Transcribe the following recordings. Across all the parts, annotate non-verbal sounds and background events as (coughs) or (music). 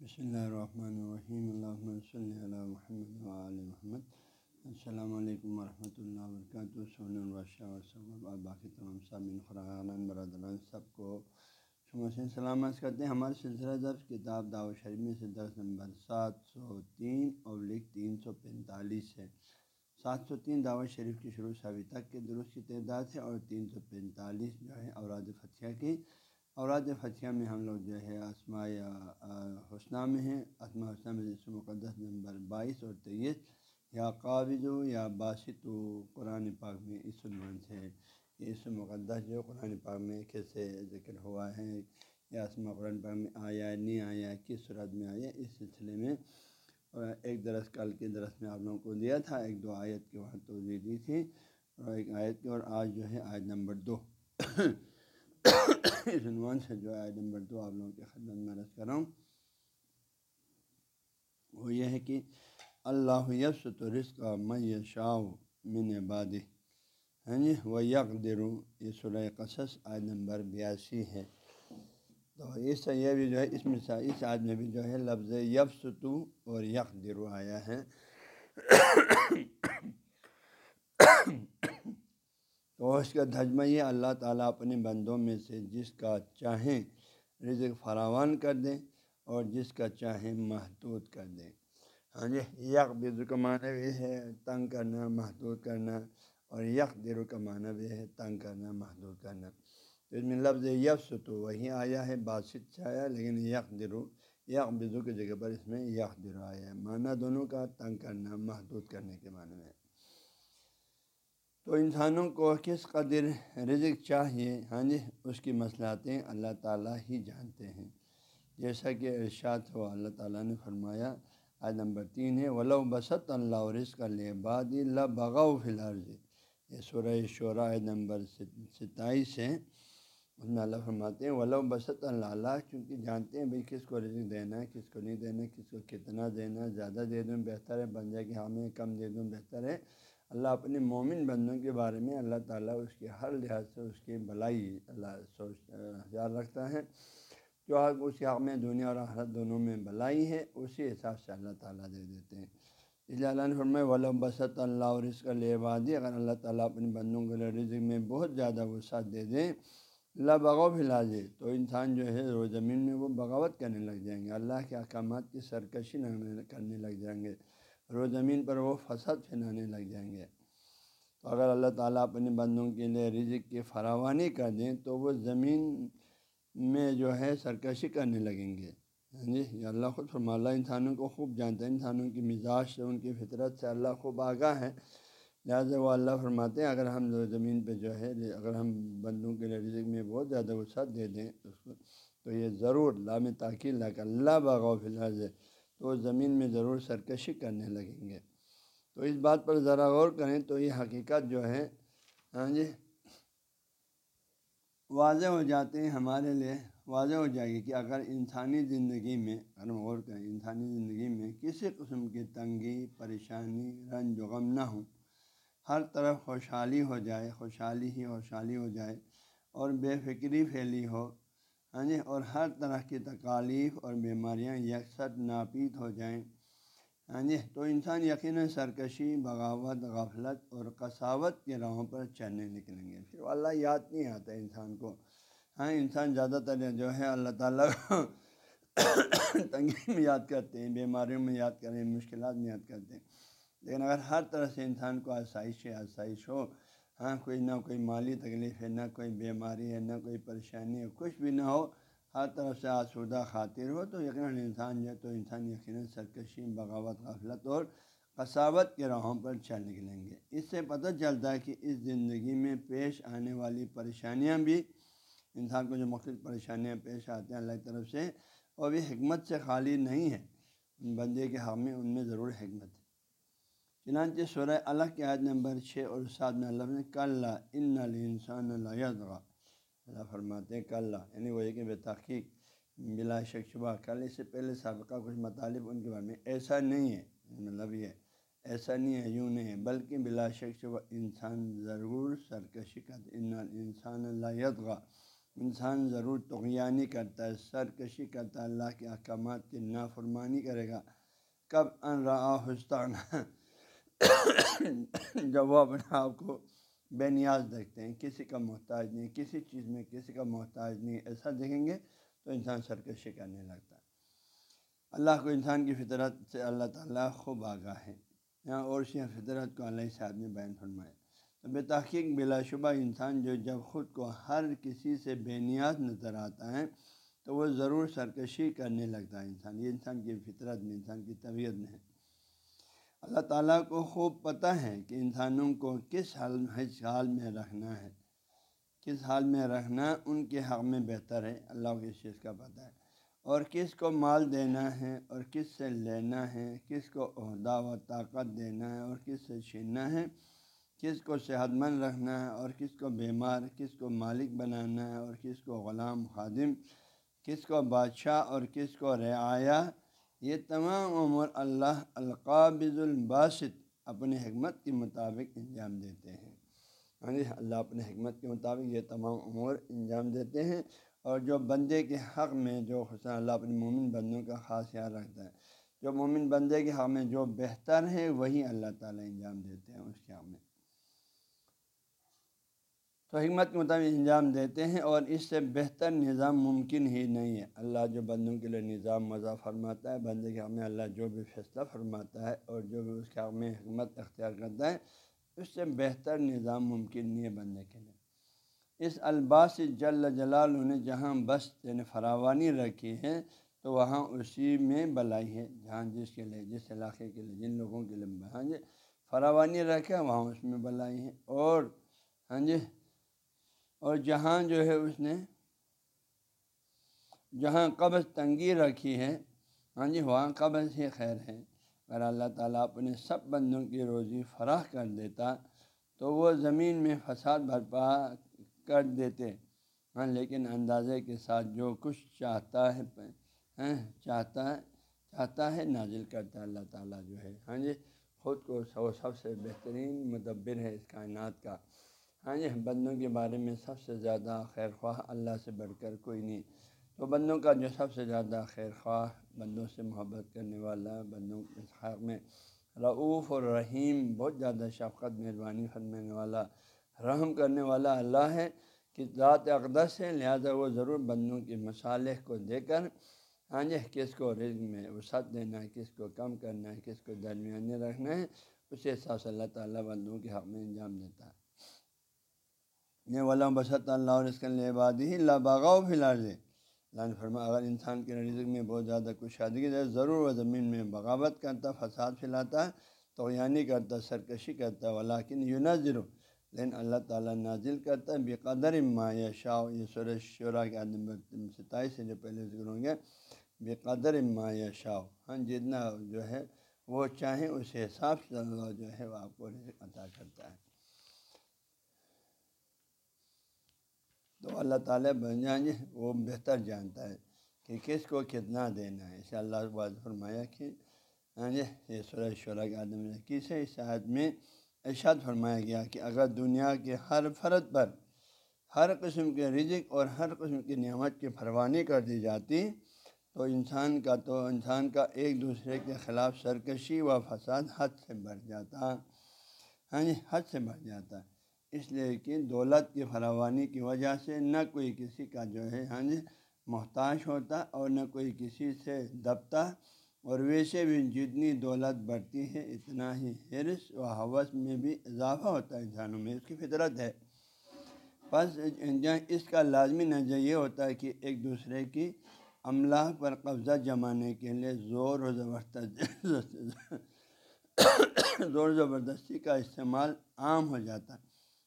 بسم اللہ الرحمن الرحیم اللہ صلی اللہ محمد علیہ محمد السلام علیکم ورحمۃ اللہ وبرکاتہ سون البادشہ اور باقی تمام سامعین خران برادران سب کو سے سلامت کرتے ہیں ہمارے سلسلہ درس کتاب دعوت شریف میں سے درس نمبر سات سو تین اور لکھ تین سو پینتالیس ہے سات سو تین دعوت شریف کی شروع سے ابھی تک کے درست کی تعداد ہے اور تین سو پینتالیس جو ہے اوراد فتح کی اوراد فتح میں ہم لوگ جو ہے آسما حسنہ میں ہیں آسما حسنہ میں جس مقدس نمبر بائیس اور تیئیس، یا قابض یا باسط و قرآن پاک میں اس عنوان سے اس مقدس جو قرآن پاک میں کیسے ذکر ہوا ہے، یا آسما قرآن پاک میں آیا، نہیں آیا، کس صورت میں آیا، اس سلسلے میں ایک درس کل کے درس میں آپ لوگوں کو دیا تھا، ایک دو آیت کے وہاں توجہ دی تھی، اور ایک آیت کی، اور آج جو ہے آیت نمبر دو۔ (coughs) اس عنوان سے جو آیت نمبر دو آپ لوگوں کے خدمت میں رس کر رہا ہوں، وہ یہ ہے کہ اللہ یس تو رزق میں شاء من باد ہاں جی وہ یک درو یہ سرح قصص آیت نمبر بیاسی ہے۔ تو اس یہ بھی جو ہے، اس میں اس آج میں بھی جو ہے، لفظ یفستو اور یک درو آیا ہے۔ تو اس کا دھجمہ یہ اللہ تعالیٰ اپنے بندوں میں سے جس کا چاہیں رزق فراوان کر دیں اور جس کا چاہیں محدود کر دیں۔ ہاں جی یک بزر کا معنی بھی ہے تنگ کرنا، محدود کرنا اور یک درو کا معنی بھی ہے تنگ کرنا، محدود کرنا۔ تو اس میں لفظ یفس تو وہی آیا ہے بادشت سے آیا، لیکن یک درو یک بزو کی جگہ پر اس میں یک درو آیا ہے۔ معنی دونوں کا تنگ کرنا، محدود کرنے کے معنی میں۔ تو انسانوں کو کس قدر رزق چاہیے؟ ہاں جی اس کی مسئلاتیں اللہ تعالیٰ ہی جانتے ہیں۔ جیسا کہ ارشاد ہو اللہ تعالیٰ نے فرمایا آج نمبر تین ہے، ولو بسط اللہ رزق الباد اللہ بغاؤ فی الحال یہ سورہ شعراء نمبر ستائیس ہے۔ اس میں اللہ فرماتے ہیں، ولو بسط اللہ اللہ چونکہ جانتے ہیں بھائی کس کو رزق دینا ہے، کس کو نہیں دینا ہے، کس کو کتنا دینا زیادہ دے دوں بہتر ہے، بن جائے کہ ہمیں کم دے دوں بہتر ہے۔ اللہ اپنے مومن بندوں کے بارے میں اللہ تعالیٰ اس کے ہر لحاظ سے اس کی بلائی اللہ سوچ خیال رکھتا ہے۔ جو حق اس کے حق میں دنیا اور آخرت دونوں میں بلائی ہے، اسی حساب سے اللہ تعالیٰ دے دیتے ہیں۔ اس لیے اللہ نے فرمائے ولو بسط اللہ اور اس کا لبادی اگر اللہ تعالیٰ اپنے بندوں کے رزق میں بہت زیادہ وسعت دے دیں اللہ بغو پھیلاجے تو انسان جو ہے رو زمین میں وہ بغاوت کرنے لگ جائیں گے۔ اللہ کے احکامات کی سرکشی کرنے لگ جائیں گے۔ رو زمین پر وہ فساد پھیلانے لگ جائیں گے۔ تو اگر اللہ تعالیٰ اپنے بندوں کے لیے رزق کی فراوانی کر دیں، تو وہ زمین میں جو ہے سرکشی کرنے لگیں گے۔ ہاں جی؟ اللہ خود فرما، اللہ انسانوں کو خوب جانتا ہے۔ انسانوں کی مزاج سے، ان کی فطرت سے اللہ خوب آگاہ ہے۔ لہٰذا وہ اللہ فرماتے ہیں، اگر ہم زمین پہ جو ہے، اگر ہم بندوں کے لیے رزق میں بہت زیادہ وسعت دے دیں، اس کو تو یہ ضرور لام تاکہ اللہ اللہ باغ فی الحال تو زمین میں ضرور سرکشی کرنے لگیں گے۔ تو اس بات پر ذرا غور کریں تو یہ حقیقت جو ہے ہاں جی واضح ہو جاتے ہیں ہمارے لیے، واضح ہو جائے گی کہ اگر انسانی زندگی میں، اگر غور کریں، انسانی زندگی میں کسی قسم کی تنگی، پریشانی، رنج و غم نہ ہوں۔ ہر طرف خوشحالی ہو جائے، خوشحالی ہی خوشحالی ہو جائے اور بے فکری پھیلی ہو۔ ہاں جی اور ہر طرح کی تکالیف اور بیماریاں یکسر ناپید ہو جائیں۔ ہاں جی تو انسان یقیناً سرکشی، بغاوت، غفلت اور کساوت کے راہوں پر چلنے نکلیں گے۔ پھر اللہ یاد نہیں آتا انسان کو۔ ہاں انسان زیادہ تر جو ہے اللہ تعالیٰ (coughs) تنگی میں یاد کرتے ہیں، بیماریوں میں یاد کریں مشکلات میں یاد کرتے ہیں۔ لیکن اگر ہر طرح سے انسان کو آسائش آسائش ہو ہاں کوئی نہ کوئی مالی تکلیف ہے، نہ کوئی بیماری ہے، نہ کوئی پریشانی ہے، کچھ بھی نہ ہو، ہر طرف سے آسودہ خاطر ہو، تو یقیناً انسان جو ہے تو انسان یقیناً سرکشی، بغاوت، غفلت اور قصاوت کے راہوں پر چل نکلیں گے۔ اس سے پتہ چلتا ہے کہ اس زندگی میں پیش آنے والی پریشانیاں بھی، انسان کو جو مختلف پریشانیاں پیش آتے ہیں اللہ کی طرف سے، وہ بھی حکمت سے خالی نہیں ہے بندے کے حق میں ان میں ضرور حکمت ہے۔ چنانچہ سورہ اللہ کے عید نمبر چھ اور سات میں اللہ نے کل ان انسان اللہ اللہ فرماتے کل یعنی وہ کہ بے تحقیق، بلا شک شبہ۔ کل اس سے پہلے سابقہ کچھ مطالب ان کے بارے میں ایسا نہیں ہے مطلب یہ ایسا نہیں ہے، یوں نہیں ہے، بلکہ بلا شک شبہ انسان ضرور سرکشی کا ان انسان اللہ انسان ضرور تغیانی کرتا ہے، سرکشی کرتا ہے، اللہ کے احکامات کی نافرمانی کرے گا۔ کب ان رہا حسطان (coughs) جب وہ اپنے آپ کو بے نیاز دیکھتے ہیں، کسی کا محتاج نہیں، کسی چیز میں کسی کا محتاج نہیں، ایسا دیکھیں گے تو انسان سرکشی کرنے لگتا ہے۔ اللہ کو انسان کی فطرت سے اللہ تعالیٰ خوب آگاہ ہے یہاں اور سی فطرت کو اللہ صاحب نے بیان فرمایا تو بے تحقیق، بلا شبہ انسان جو جب خود کو ہر کسی سے بے نیاز نظر آتا ہے، تو وہ ضرور سرکشی کرنے لگتا ہے انسان۔ یہ انسان کی فطرت میں، انسان کی طبیعت میں ہے۔ اللہ تعالیٰ کو خوب پتہ ہے کہ انسانوں کو کس حال حال میں رکھنا ہے۔ کس حال میں رکھنا ان کے حق میں بہتر ہے، اللہ کو اس چیز کا پتہ ہے۔ اور کس کو مال دینا ہے اور کس سے لینا ہے، کس کو عہدہ و طاقت دینا ہے اور کس سے چھیننا ہے، کس کو صحت مند رکھنا ہے اور کس کو بیمار، کس کو مالک بنانا ہے اور کس کو غلام خادم، کس کو بادشاہ اور کس کو رعایا یہ تمام عمر اللہ القابض الباسط اپنے حکمت کے مطابق انجام دیتے ہیں۔ یعنی اللہ اپنے حکمت کے مطابق یہ تمام امور انجام دیتے ہیں اور جو بندے کے حق میں جو حسن اللہ اپنے مومن بندوں کا خاص خیال رکھتا ہے، جو مومن بندے کے حق میں جو بہتر ہے، وہی اللہ تعالیٰ انجام دیتے ہیں اس کے حق میں۔ تو حکمت کے مطابق انجام دیتے ہیں اور اس سے بہتر نظام ممکن ہی نہیں ہے۔ اللہ جو بندوں کے لیے نظام مزہ فرماتا ہے، بندے کے حق میں اللہ جو بھی فیصلہ فرماتا ہے اور جو بھی اس کے حق میں حکمت اختیار کرتا ہے، اس سے بہتر نظام ممکن نہیں ہے بندے کے لیے۔ اس الباس جل جلال انہیں جہاں بس یعنی فراوانی رکھی ہے، تو وہاں اسی میں بلائی ہے۔ جہاں جس کے لیے، جس علاقے کے لیے، جن لوگوں کے لیے ہاں جی فراوانی رکھے وہاں اس میں بلائی ہے۔ اور ہاں جی اور جہاں جو ہے اس نے جہاں قبض تنگی رکھی ہے ہاں جی وہاں قبض ہی خیر ہے۔ اگر اللہ تعالیٰ اپنے سب بندوں کی روزی فراہ کر دیتا تو وہ زمین میں فساد برپا کر دیتے ہاں لیکن اندازے کے ساتھ جو کچھ چاہتا ہے ہاں چاہتا ہے چاہتا ہے، نازل کرتا ہے اللہ تعالیٰ جو ہے ہاں جی خود کو سب سے بہترین مدبر ہے اس کائنات کا۔ ہاں جی بندوں کے بارے میں سب سے زیادہ خیر خواہ اللہ سے بڑھ کر کوئی نہیں۔ تو بندوں کا جو سب سے زیادہ خیر خواہ، بندوں سے محبت کرنے والا، بندوں کے حق میں رعوف اور رحیم، بہت زیادہ شفقت، مہربانی فرمانے والا، رحم کرنے والا اللہ ہے۔ کہ ذات اقدس ہے، لہذا وہ ضرور بندوں کے مصالح کو دے کر ہاں جی کس کو رزق میں وسعت دینا ہے، کس کو کم کرنا ہے، کس کو درمیانے رکھنا ہے، اسے حساب سے اللہ تعالیٰ بندوں کے حق میں انجام دیتا ہے۔ یہ والا بسط اللہ اور اس کے لیے بادی اللہ باغاؤ فی الحال اللہ نے فرما اگر انسان کے رزق میں بہت زیادہ کچھ شادی ضرور وہ زمین میں بغاوت کرتا، فساد پھیلاتا ہے تو یعنی کرتا، سرکشی کرتا ولاکن یوں نہ لیکن اللہ تعالیٰ نازل کرتا ہے بے قدر ما یا شاہ یہ سورج شعرا کے عدم ستائیس سے جو پہلے ذکر ہوں گے بے قدر ما یا شاہ ہاں جتنا جو ہے، وہ چاہیں، اس حساب سے اللہ جو ہے، وہ آپ کو رزق عطا کرتا ہے۔ تو اللہ تعالیٰ بن جائیں گے، وہ بہتر جانتا ہے کہ کس کو کتنا دینا ہے۔ اسے اللہ بعد فرمایا کہ ہاں جی یہ سورہ شعرا کے آدمی نے کسے اس میں ارشاد فرمایا گیا کہ اگر دنیا کے ہر فرد پر ہر قسم کے رزق اور ہر قسم کی نعمت کی فروانی کر دی جاتی، تو انسان کا تو انسان کا ایک دوسرے کے خلاف سرکشی و فساد حد سے بڑھ جاتا۔ ہاں جی حد سے بڑھ جاتا۔ اس لیے کہ دولت کی فراوانی کی وجہ سے نہ کوئی کسی کا جو ہے ہاں جی محتاج ہوتا اور نہ کوئی کسی سے دبتا اور ویسے بھی جتنی دولت بڑھتی ہے، اتنا ہی حرص و حوث میں بھی اضافہ ہوتا ہے انسانوں میں، اس کی فطرت ہے۔ بس اس کا لازمی نظر یہ ہوتا ہے کہ ایک دوسرے کی املاح پر قبضہ جمانے کے لیے زور و زبردست (coughs) زور زبردستی کا استعمال عام ہو جاتا۔ ہے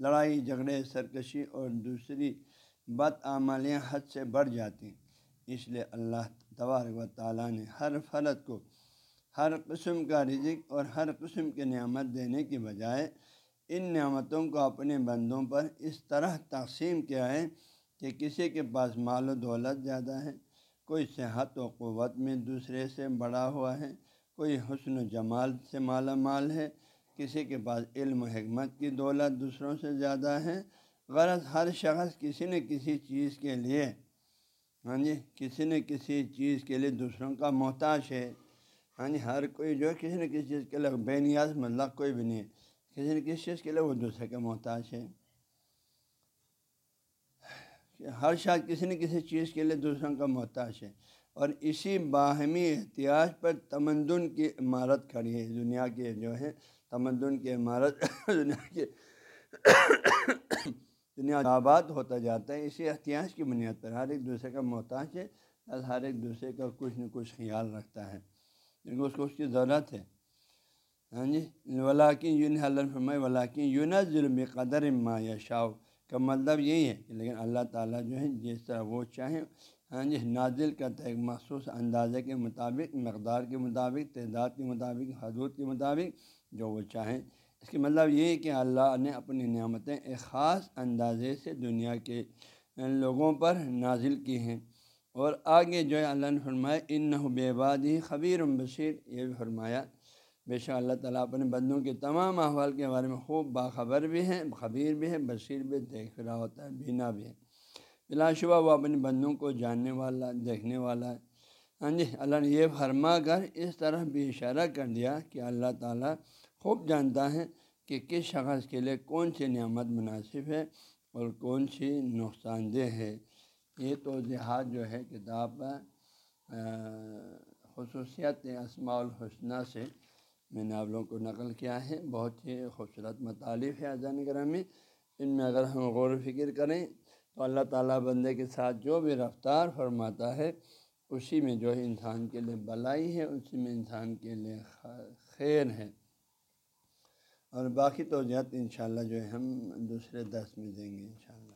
لڑائی، جھگڑے، سرکشی اور دوسری بد عملیاں حد سے بڑھ جاتی ہیں۔ اس لیے اللہ تبارک و تعالیٰ نے ہر فرد کو ہر قسم کا رزق اور ہر قسم کی نعمت دینے کی بجائے ان نعمتوں کو اپنے بندوں پر اس طرح تقسیم کیا ہے کہ کسی کے پاس مال و دولت زیادہ ہے، کوئی صحت و قوت میں دوسرے سے بڑا ہوا ہے، کوئی حسن و جمال سے مالا مال ہے کسی کے پاس علم و حکمت کی دولت دوسروں سے زیادہ ہے، غرض ہر شخص کسی نہ کسی چیز کے لیے۔ ہاں جی کسی نہ کسی چیز کے لیے دوسروں کا محتاج ہے۔ ہاں جی ہر کوئی جو ہے کسی نہ کسی چیز کے لیے بے نیاز مطلب کوئی بھی نہیں۔ ہے کسی نہ کسی چیز کے لیے وہ دوسرے کا محتاج ہے۔ ہر شاید کسی نہ کسی چیز کے لیے دوسروں کا محتاج ہے۔ اور اسی باہمی احتیاط پر تمدن کی عمارت کھڑی ہے۔ دنیا کے جو ہے تمدن کی عمارت (coughs) دنیا کے (coughs) دنیا آباد ہوتا جاتا ہے، اسی احتیاط کی بنیاد پر ہر ایک دوسرے کا محتاج ہے ہر ایک دوسرے کا کچھ نہ کچھ خیال رکھتا ہے۔ کیونکہ اس کو اس کی ضرورت ہے۔ ہاں جی؟ ولاکن یون اللہ فرمائے ولاکن یون ظلم قدر ما یا شاؤ کا مطلب یہی ہے کہ لیکن اللہ تعالیٰ جو ہے، جس طرح وہ چاہیں ہاں جی نازل کرتا ہے، ایک مخصوص اندازے کے مطابق، مقدار کے مطابق، تعداد کے مطابق، حدود کے مطابق، جو وہ چاہیں۔ اس کے مطلب یہ ہے کہ اللہ نے اپنی نعمتیں ایک خاص اندازے سے دنیا کے لوگوں پر نازل کی ہیں۔ اور آگے جو ہے، اللہ نے فرمایا ان بے باد ہی خبیر بشیر یہ بھی فرمایا، بے شک اللہ تعالیٰ اپنے بندوں کے تمام احوال کے بارے میں خوب باخبر بھی ہیں، خبیر بھی ہے بشیر بھی دیکھ رہا ہوتا ہے بینا بھی ہے بلا شبہ وہ اپنے بندوں کو جاننے والا، دیکھنے والا ہے۔ ہاں جی اللہ نے یہ فرما کر اس طرح بھی اشارہ کر دیا کہ اللہ تعالیٰ خوب جانتا ہے کہ کس شخص کے لیے کون سی نعمت مناسب ہے اور کون سی نقصان دہ ہے۔ یہ توضیحات جو ہے، کتاب خصوصیت اسماع الحسنہ سے میں نے آپ لوگوں کو نقل کیا ہے۔ بہت ہی خوبصورت مطالف ہے اذان گرامی۔ ان میں اگر ہم غور و فکر کریں تو اللہ تعالیٰ بندے کے ساتھ جو بھی رفتار فرماتا ہے، اسی میں جو ہے انسان کے لیے بلائی ہے، اسی میں انسان کے لیے خیر ہے۔ اور باقی توجہات انشاءاللہ جو ہے ہم دوسرے دس میں دیں گے انشاءاللہ۔